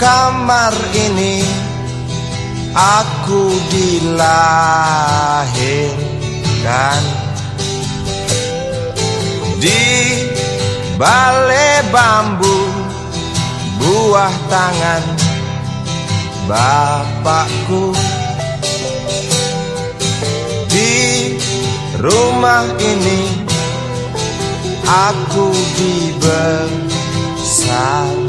kamar ini aku dilahirkan. Di balai bambu buah tangan bapakku. Di rumah ini aku dibesarkan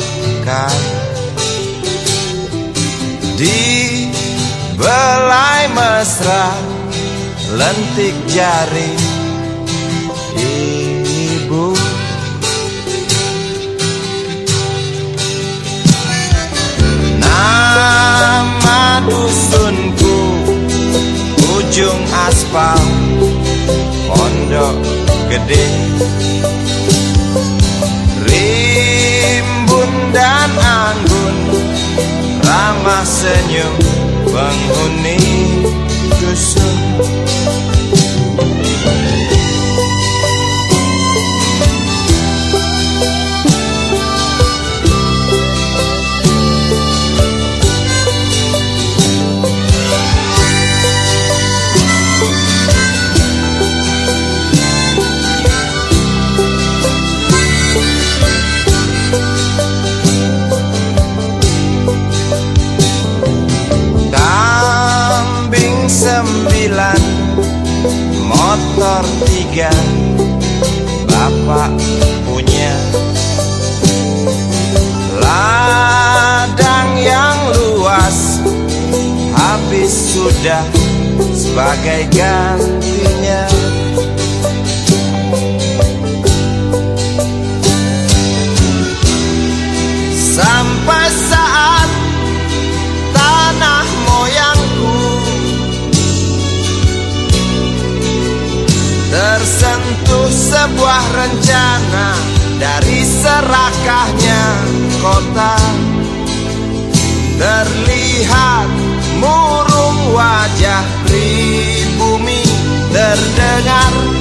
mesra lentik jari ibu. Nama dusunku ujung aspal pondok gede. Rimbun dan anggun ramah senyum penghuni yaşa tiga Bapak punya Ladang yang luas. Habis sudah sebagai gantinya. Sampai saat sebuah rencana Dari serakahnya kota. Terlihat murung wajah pribumi Terdengar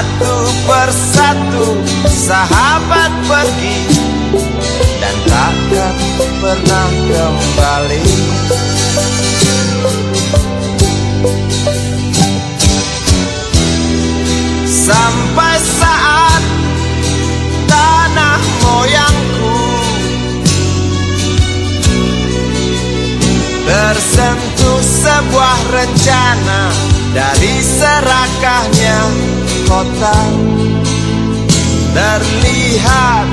Satu persatu sahabat pergi. Dan takkan pernah kembali. Sampai saat tanah moyangku Tersentuh sebuah rencana Dari serakahnya kota. Terlihat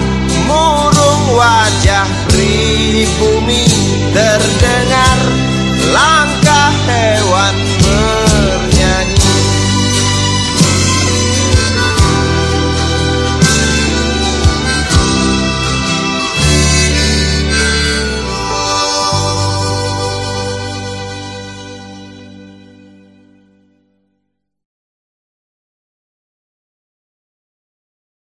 murung wajah pribumi Terdengar langkah hewan